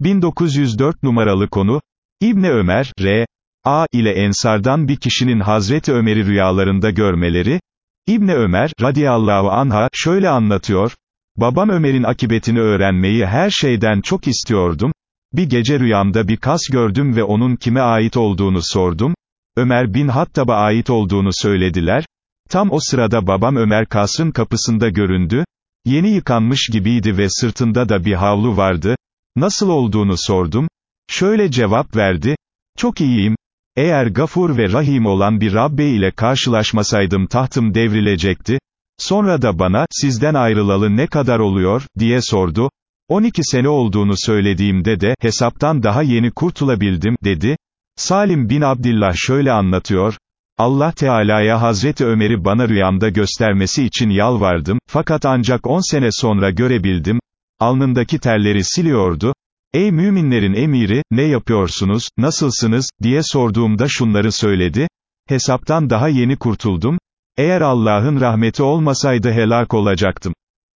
1904 numaralı konu, İbni Ömer, R. A ile Ensardan bir kişinin Hazreti Ömer'i rüyalarında görmeleri, İbni Ömer, radiyallahu anha, şöyle anlatıyor, babam Ömer'in akibetini öğrenmeyi her şeyden çok istiyordum, bir gece rüyamda bir kas gördüm ve onun kime ait olduğunu sordum, Ömer bin Hattab'a ait olduğunu söylediler, tam o sırada babam Ömer kasrın kapısında göründü, yeni yıkanmış gibiydi ve sırtında da bir havlu vardı, nasıl olduğunu sordum, şöyle cevap verdi, çok iyiyim, eğer gafur ve rahim olan bir Rabbe ile karşılaşmasaydım tahtım devrilecekti, sonra da bana, sizden ayrılalı ne kadar oluyor, diye sordu, 12 sene olduğunu söylediğimde de, hesaptan daha yeni kurtulabildim, dedi, Salim bin Abdillah şöyle anlatıyor, Allah Teala'ya Hazreti Ömer'i bana rüyamda göstermesi için yalvardım, fakat ancak 10 sene sonra görebildim, alnındaki terleri siliyordu, Ey müminlerin emiri, ne yapıyorsunuz, nasılsınız, diye sorduğumda şunları söyledi, hesaptan daha yeni kurtuldum, eğer Allah'ın rahmeti olmasaydı helak olacaktım.